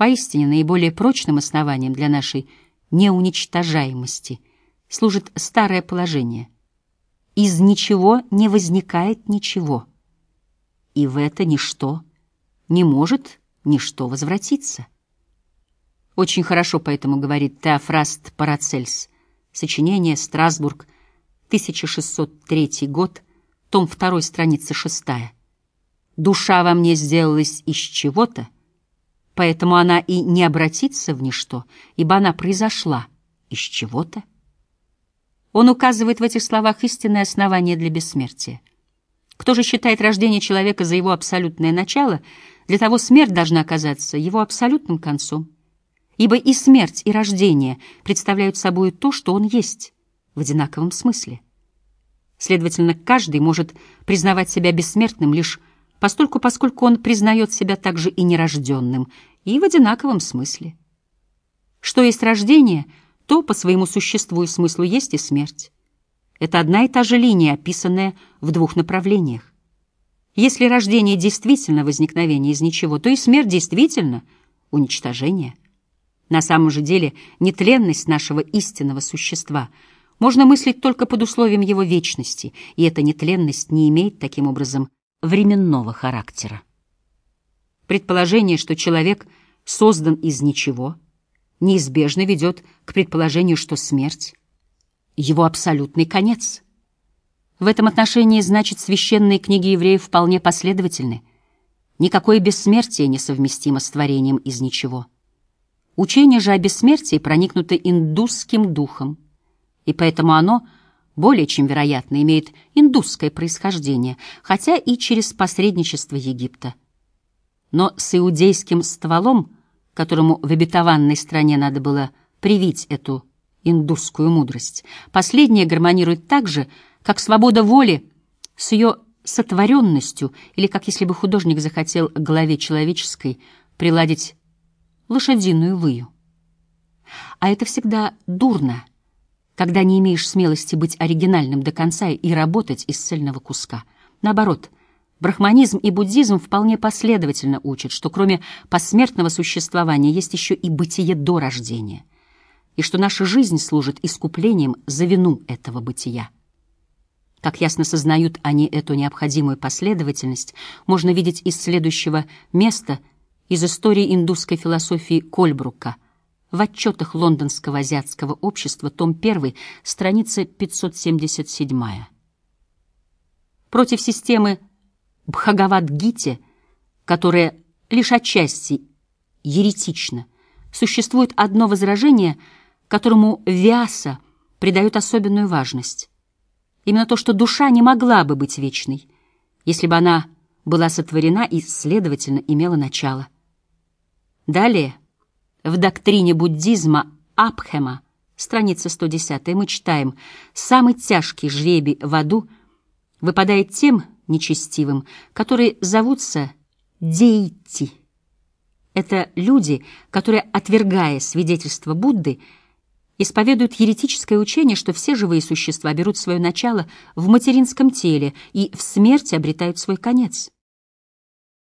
Поистине наиболее прочным основанием для нашей неуничтожаемости служит старое положение. Из ничего не возникает ничего, и в это ничто не может ничто возвратиться. Очень хорошо поэтому говорит Теофраст Парацельс. Сочинение «Страсбург», 1603 год, том 2, страница 6. «Душа во мне сделалась из чего-то, поэтому она и не обратится в ничто, ибо она произошла из чего-то». Он указывает в этих словах истинное основание для бессмертия. Кто же считает рождение человека за его абсолютное начало, для того смерть должна оказаться его абсолютным концом. Ибо и смерть, и рождение представляют собой то, что он есть, в одинаковом смысле. Следовательно, каждый может признавать себя бессмертным лишь постольку, поскольку он признает себя также и нерожденным, и в одинаковом смысле. Что есть рождение, то по своему существу и смыслу есть и смерть. Это одна и та же линия, описанная в двух направлениях. Если рождение действительно возникновение из ничего, то и смерть действительно уничтожение. На самом же деле нетленность нашего истинного существа можно мыслить только под условием его вечности, и эта нетленность не имеет таким образом временного характера. Предположение, что человек создан из ничего, неизбежно ведет к предположению, что смерть его абсолютный конец. В этом отношении, значит, священные книги евреев вполне последовательны. Никакое бессмертие не совместимо с творением из ничего. Учение же о бессмертии проникнуто индусским духом, и поэтому оно, более чем вероятно, имеет индусское происхождение, хотя и через посредничество Египта. Но с иудейским стволом, которому в обетованной стране надо было привить эту индусскую мудрость. Последняя гармонирует так же, как свобода воли с ее сотворенностью, или как если бы художник захотел к голове человеческой приладить лошадиную выю. А это всегда дурно, когда не имеешь смелости быть оригинальным до конца и работать из цельного куска. Наоборот, брахманизм и буддизм вполне последовательно учат, что кроме посмертного существования есть еще и бытие до рождения и что наша жизнь служит искуплением за вину этого бытия. Как ясно сознают они эту необходимую последовательность, можно видеть из следующего места из истории индусской философии Кольбрука в отчетах Лондонского азиатского общества, том 1, страница 577. Против системы Бхагавад-гите, которая лишь отчасти еретична, существует одно возражение – которому Виаса придает особенную важность. Именно то, что душа не могла бы быть вечной, если бы она была сотворена и, следовательно, имела начало. Далее, в доктрине буддизма Абхема, страница 110, мы читаем «Самый тяжкий жребий в аду выпадает тем нечестивым, которые зовутся дейти». Это люди, которые, отвергая свидетельство Будды, исповедуют еретическое учение, что все живые существа берут свое начало в материнском теле и в смерти обретают свой конец.